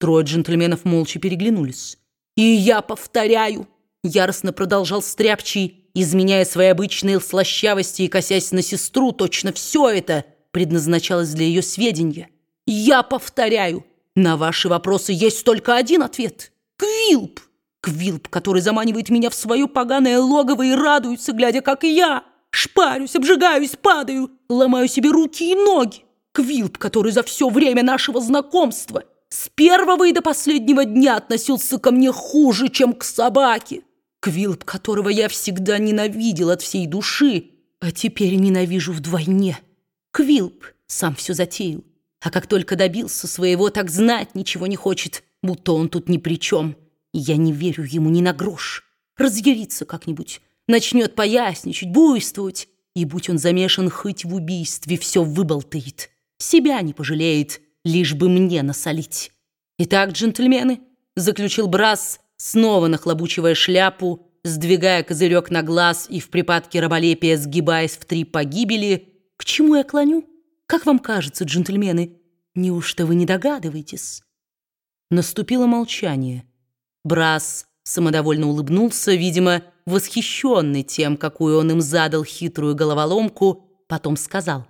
Трое джентльменов молча переглянулись. «И я повторяю!» Яростно продолжал Стряпчий, изменяя свои обычные слащавости и косясь на сестру. Точно все это предназначалось для ее сведения. «Я повторяю! На ваши вопросы есть только один ответ. Квилп! Квилп, который заманивает меня в свое поганое логово и радуется, глядя, как я шпарюсь, обжигаюсь, падаю, ломаю себе руки и ноги. Квилп, который за все время нашего знакомства с первого и до последнего дня относился ко мне хуже, чем к собаке. Квилп, которого я всегда ненавидел от всей души, а теперь ненавижу вдвойне. Квилп сам все затеял, а как только добился своего, так знать ничего не хочет, будто он тут ни при чем. Я не верю ему ни на грош. Разъярится как-нибудь, начнет поясничать, буйствовать, и будь он замешан хоть в убийстве, все выболтает. Себя не пожалеет, лишь бы мне насолить. Итак, джентльмены, заключил Брас, снова нахлобучивая шляпу, сдвигая козырек на глаз и в припадке раболепия сгибаясь в три погибели, к чему я клоню? Как вам кажется, джентльмены, неужто вы не догадываетесь? Наступило молчание. Брас самодовольно улыбнулся, видимо, восхищенный тем, какую он им задал хитрую головоломку, потом сказал.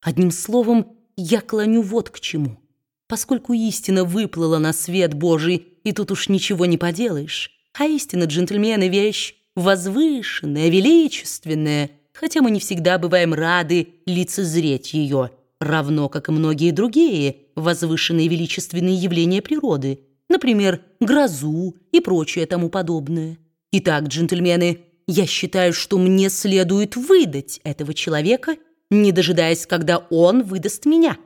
Одним словом, я клоню вот к чему. Поскольку истина выплыла на свет Божий, и тут уж ничего не поделаешь, а истина, джентльмены, вещь возвышенная, величественная, хотя мы не всегда бываем рады лицезреть ее, равно как и многие другие возвышенные величественные явления природы, например, грозу и прочее тому подобное. Итак, джентльмены, я считаю, что мне следует выдать этого человека – не дожидаясь, когда он выдаст меня.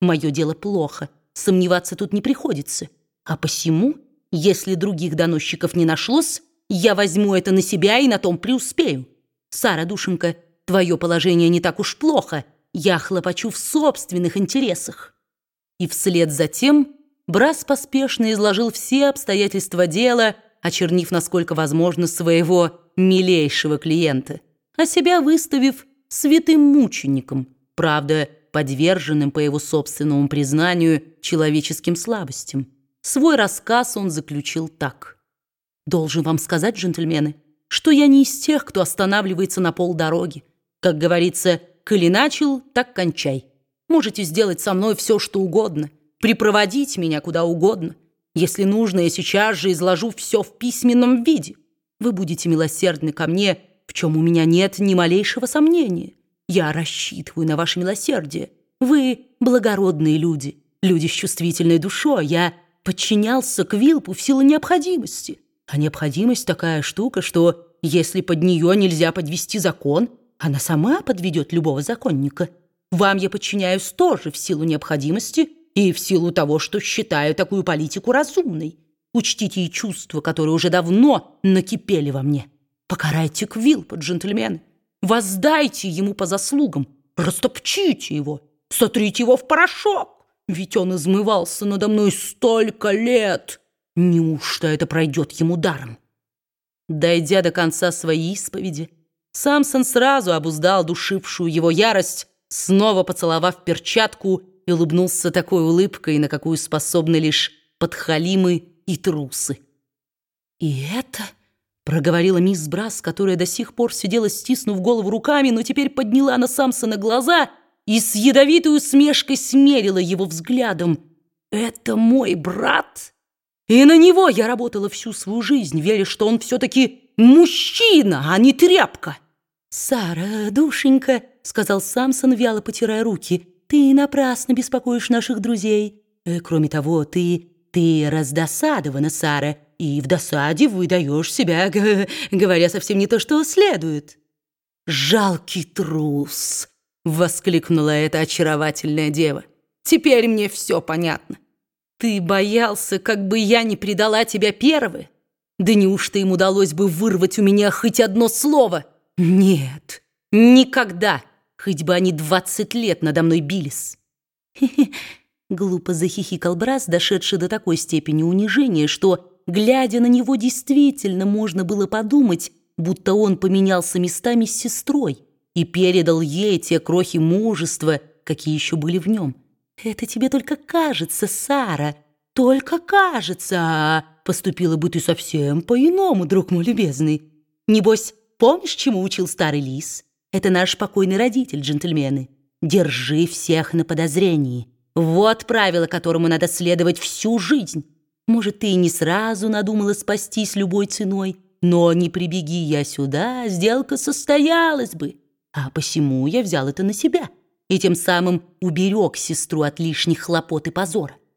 Мое дело плохо, сомневаться тут не приходится. А посему, если других доносчиков не нашлось, я возьму это на себя и на том преуспею. Сара, душенька, твое положение не так уж плохо. Я хлопочу в собственных интересах. И вслед за тем Брас поспешно изложил все обстоятельства дела, очернив, насколько возможно, своего милейшего клиента, а себя выставив святым мучеником, правда, подверженным, по его собственному признанию, человеческим слабостям. Свой рассказ он заключил так. «Должен вам сказать, джентльмены, что я не из тех, кто останавливается на полдороги. Как говорится, коли начал, так кончай. Можете сделать со мной все, что угодно, припроводить меня куда угодно. Если нужно, я сейчас же изложу все в письменном виде. Вы будете милосердны ко мне, в чем у меня нет ни малейшего сомнения. Я рассчитываю на ваше милосердие. Вы благородные люди, люди с чувствительной душой. Я подчинялся Квилпу в силу необходимости. А необходимость такая штука, что если под нее нельзя подвести закон, она сама подведет любого законника. Вам я подчиняюсь тоже в силу необходимости и в силу того, что считаю такую политику разумной. Учтите и чувства, которые уже давно накипели во мне. Покарайте Квилпа, джентльмены. Воздайте ему по заслугам. Растопчите его. Сотрите его в порошок. Ведь он измывался надо мной столько лет. Неужто это пройдет ему даром? Дойдя до конца своей исповеди, Самсон сразу обуздал душившую его ярость, снова поцеловав перчатку и улыбнулся такой улыбкой, на какую способны лишь подхалимы и трусы. И это проговорила мисс Брас, которая до сих пор сидела, стиснув голову руками, но теперь подняла на Самсона глаза и с ядовитой усмешкой смерила его взглядом. «Это мой брат?» И на него я работала всю свою жизнь, веря, что он все-таки мужчина, а не тряпка. «Сара, душенька», — сказал Самсон, вяло потирая руки, «ты напрасно беспокоишь наших друзей. Э, кроме того, ты, ты раздосадована, Сара, и в досаде выдаешь себя, говоря совсем не то, что следует». «Жалкий трус!» — воскликнула эта очаровательная дева. «Теперь мне все понятно. Ты боялся, как бы я не предала тебя первой? Да неужто им удалось бы вырвать у меня хоть одно слово? Нет, никогда, хоть бы они двадцать лет надо мной бились». Глупо захихикал Брас, дошедший до такой степени унижения, что глядя на него, действительно можно было подумать, будто он поменялся местами с сестрой и передал ей те крохи мужества, какие еще были в нем. «Это тебе только кажется, Сара!» Только кажется, а поступила бы ты совсем по-иному, друг мой любезный. Небось, помнишь, чему учил старый лис? Это наш покойный родитель, джентльмены. Держи всех на подозрении. Вот правило, которому надо следовать всю жизнь. Может, ты и не сразу надумала спастись любой ценой, но не прибеги я сюда, сделка состоялась бы. А посему я взял это на себя и тем самым уберег сестру от лишних хлопот и позора.